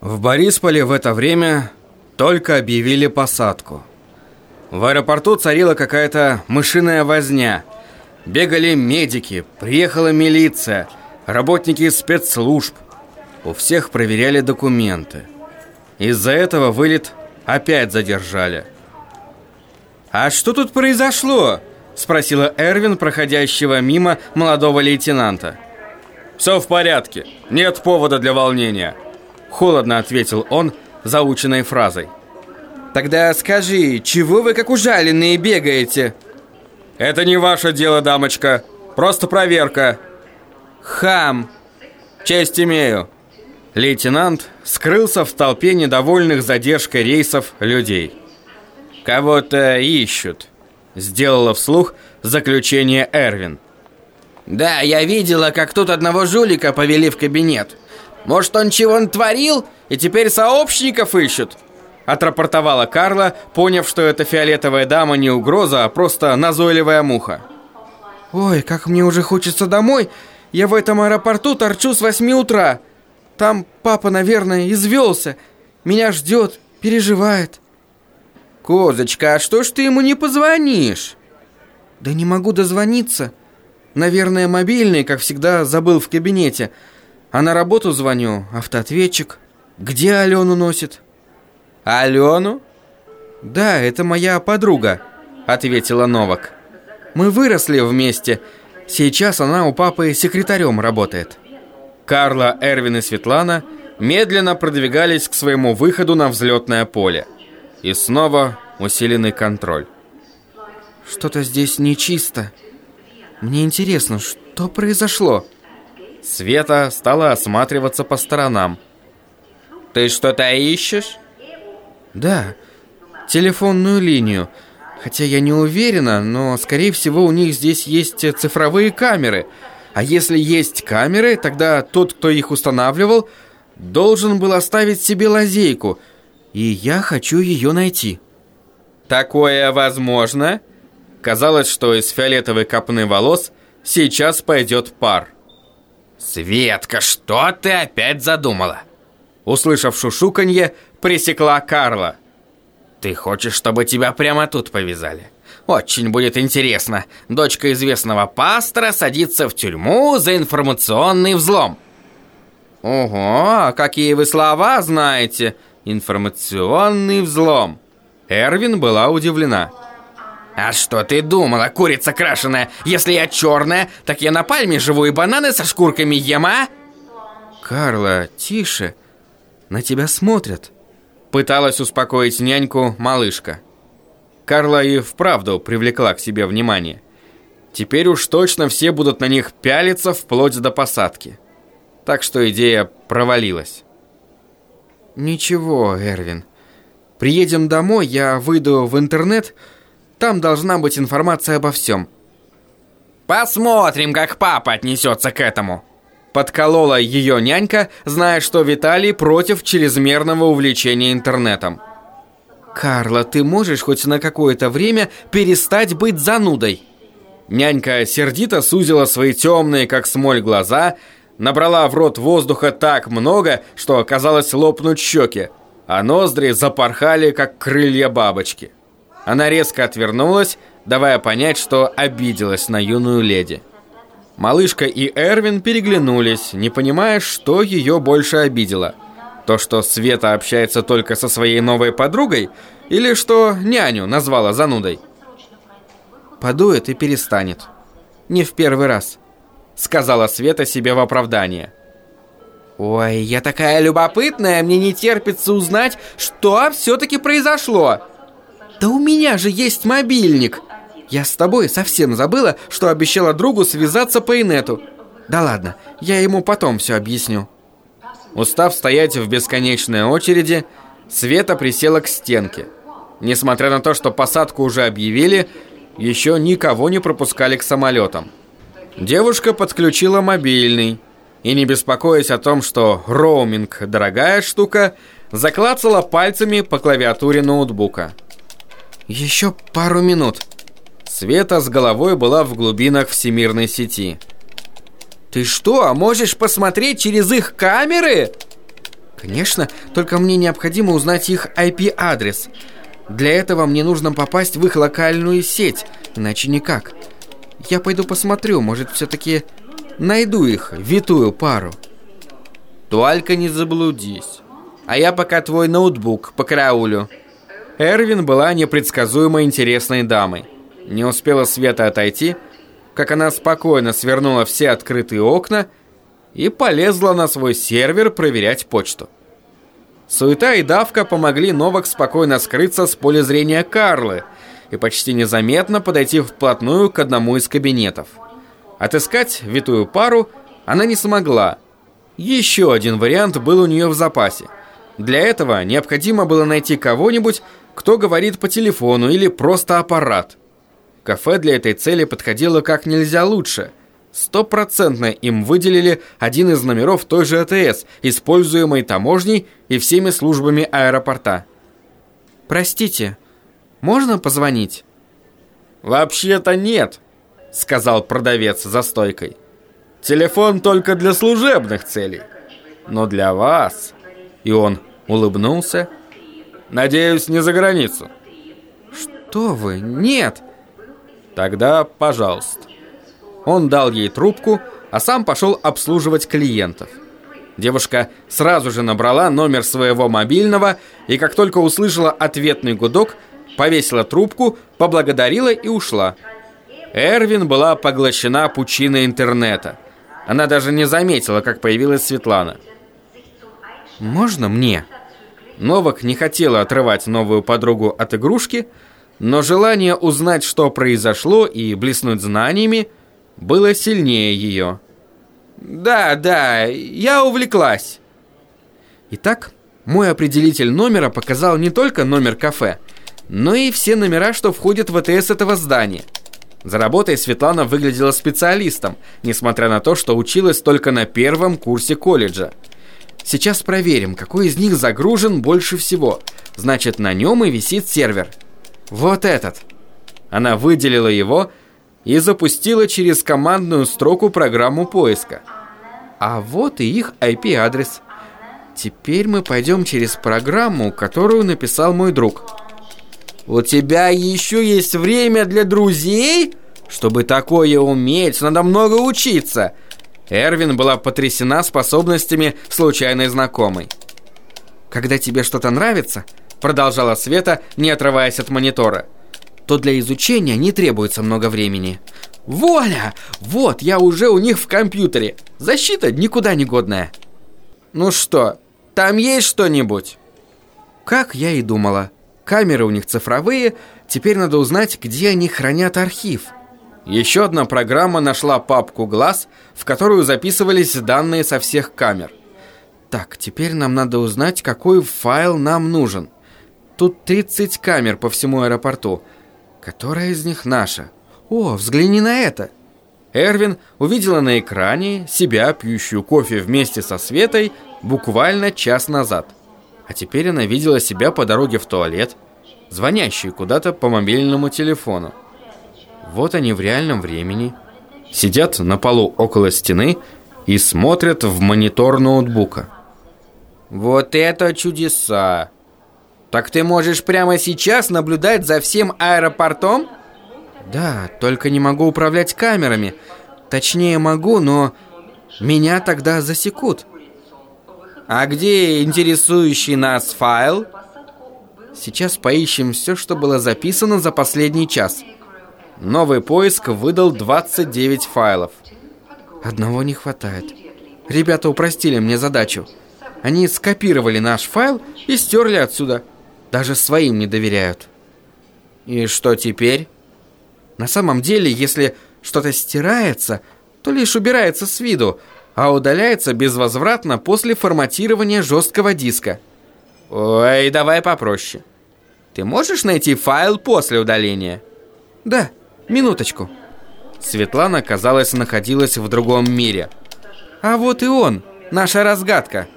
В Борисполе в это время только объявили посадку. В аэропорту царила какая-то мышиная возня. Бегали медики, приехала милиция, работники спецслужб. У всех проверяли документы. Из-за этого вылет опять задержали. «А что тут произошло?» Спросила Эрвин, проходящего мимо молодого лейтенанта. «Все в порядке, нет повода для волнения», Холодно ответил он заученной фразой. Тогда скажи, чего вы как ужаленные бегаете? Это не ваше дело, дамочка. Просто проверка. Хам. Честь имею. Лейтенант скрылся в толпе недовольных задержкой рейсов людей. Кого-то ищут. Сделала вслух заключение Эрвин. Да, я видела, как тут одного жулика повели в кабинет. Может, он чего натворил, и теперь сообщников ищут?» Отрапортовала Карла, поняв, что эта фиолетовая дама не угроза, а просто назойливая муха. «Ой, как мне уже хочется домой. Я в этом аэропорту торчу с 8 утра. Там папа, наверное, извелся. Меня ждет, переживает». «Козочка, а что ж ты ему не позвонишь?» «Да не могу дозвониться. Наверное, мобильный, как всегда, забыл в кабинете». А на работу звоню, автоответчик. Где Алену носит? Алену? Да, это моя подруга, ответила Новак. Мы выросли вместе. Сейчас она у папы секретарем работает. Карла, Эрвин и Светлана медленно продвигались к своему выходу на взлетное поле. И снова усиленный контроль. Что-то здесь нечисто. Мне интересно, что произошло? Света стала осматриваться по сторонам. «Ты что-то ищешь?» «Да, телефонную линию. Хотя я не уверена, но, скорее всего, у них здесь есть цифровые камеры. А если есть камеры, тогда тот, кто их устанавливал, должен был оставить себе лазейку. И я хочу ее найти». «Такое возможно?» Казалось, что из фиолетовой копны волос сейчас пойдет пар. «Светка, что ты опять задумала?» Услышав шушуканье, пресекла Карла. «Ты хочешь, чтобы тебя прямо тут повязали? Очень будет интересно. Дочка известного пастора садится в тюрьму за информационный взлом». «Ого, какие вы слова знаете! Информационный взлом!» Эрвин была удивлена. «А что ты думала, курица крашеная? Если я черная, так я на пальме живу и бананы со шкурками ем, а?» «Карла, тише. На тебя смотрят». Пыталась успокоить няньку малышка. Карла и вправду привлекла к себе внимание. Теперь уж точно все будут на них пялиться вплоть до посадки. Так что идея провалилась. «Ничего, Эрвин. Приедем домой, я выйду в интернет...» Там должна быть информация обо всем. Посмотрим, как папа отнесется к этому. Подколола ее нянька, зная, что Виталий против чрезмерного увлечения интернетом. «Карла, ты можешь хоть на какое-то время перестать быть занудой?» Нянька сердито сузила свои темные, как смоль, глаза, набрала в рот воздуха так много, что оказалось лопнуть щеки, а ноздри запорхали, как крылья бабочки. Она резко отвернулась, давая понять, что обиделась на юную леди. Малышка и Эрвин переглянулись, не понимая, что ее больше обидело. То, что Света общается только со своей новой подругой, или что няню назвала занудой. «Подует и перестанет. Не в первый раз», — сказала Света себе в оправдание. «Ой, я такая любопытная, мне не терпится узнать, что все-таки произошло!» «Да у меня же есть мобильник!» «Я с тобой совсем забыла, что обещала другу связаться по инету. Да ладно, я ему потом все объясню». Устав стоять в бесконечной очереди, Света присела к стенке. Несмотря на то, что посадку уже объявили, еще никого не пропускали к самолетам. Девушка подключила мобильный и, не беспокоясь о том, что роуминг – дорогая штука, заклацала пальцами по клавиатуре ноутбука. Еще пару минут. Света с головой была в глубинах всемирной сети. Ты что, можешь посмотреть через их камеры? Конечно, только мне необходимо узнать их IP-адрес. Для этого мне нужно попасть в их локальную сеть, иначе никак. Я пойду посмотрю, может, все-таки найду их, витую пару. Только не заблудись. А я пока твой ноутбук по караулю. Эрвин была непредсказуемо интересной дамой. Не успела Света отойти, как она спокойно свернула все открытые окна и полезла на свой сервер проверять почту. Суета и давка помогли Новак спокойно скрыться с поля зрения Карлы и почти незаметно подойти вплотную к одному из кабинетов. Отыскать витую пару она не смогла. Еще один вариант был у нее в запасе. Для этого необходимо было найти кого-нибудь, кто говорит по телефону или просто аппарат. Кафе для этой цели подходило как нельзя лучше. Стопроцентно им выделили один из номеров той же АТС, используемой таможней и всеми службами аэропорта. «Простите, можно позвонить?» «Вообще-то нет», — сказал продавец за стойкой. «Телефон только для служебных целей. Но для вас...» И он улыбнулся. «Надеюсь, не за границу». «Что вы? Нет!» «Тогда, пожалуйста». Он дал ей трубку, а сам пошел обслуживать клиентов. Девушка сразу же набрала номер своего мобильного и как только услышала ответный гудок, повесила трубку, поблагодарила и ушла. Эрвин была поглощена пучиной интернета. Она даже не заметила, как появилась Светлана. «Можно мне?» Новак не хотела отрывать новую подругу от игрушки, но желание узнать, что произошло, и блеснуть знаниями, было сильнее ее. «Да, да, я увлеклась». Итак, мой определитель номера показал не только номер кафе, но и все номера, что входят в АТС этого здания. За работой Светлана выглядела специалистом, несмотря на то, что училась только на первом курсе колледжа. Сейчас проверим, какой из них загружен больше всего. Значит, на нем и висит сервер. Вот этот. Она выделила его и запустила через командную строку программу поиска. А вот и их IP-адрес. Теперь мы пойдем через программу, которую написал мой друг. «У тебя еще есть время для друзей? Чтобы такое уметь, надо много учиться!» Эрвин была потрясена способностями случайной знакомой. «Когда тебе что-то нравится», продолжала Света, не отрываясь от монитора, то для изучения не требуется много времени. «Воля! Вот, я уже у них в компьютере. Защита никуда не годная». «Ну что, там есть что-нибудь?» Как я и думала. Камеры у них цифровые, теперь надо узнать, где они хранят архив. Еще одна программа нашла папку «Глаз», в которую записывались данные со всех камер. Так, теперь нам надо узнать, какой файл нам нужен. Тут 30 камер по всему аэропорту. Которая из них наша? О, взгляни на это. Эрвин увидела на экране себя, пьющую кофе вместе со Светой, буквально час назад. А теперь она видела себя по дороге в туалет, звонящую куда-то по мобильному телефону. Вот они в реальном времени. Сидят на полу около стены и смотрят в монитор ноутбука. Вот это чудеса! Так ты можешь прямо сейчас наблюдать за всем аэропортом? Да, только не могу управлять камерами. Точнее могу, но меня тогда засекут. А где интересующий нас файл? Сейчас поищем все, что было записано за последний час. Новый поиск выдал 29 файлов. Одного не хватает. Ребята упростили мне задачу. Они скопировали наш файл и стерли отсюда. Даже своим не доверяют. И что теперь? На самом деле, если что-то стирается, то лишь убирается с виду, а удаляется безвозвратно после форматирования жесткого диска. Ой, давай попроще. Ты можешь найти файл после удаления? Да. Минуточку. Светлана, казалось, находилась в другом мире. А вот и он, наша разгадка –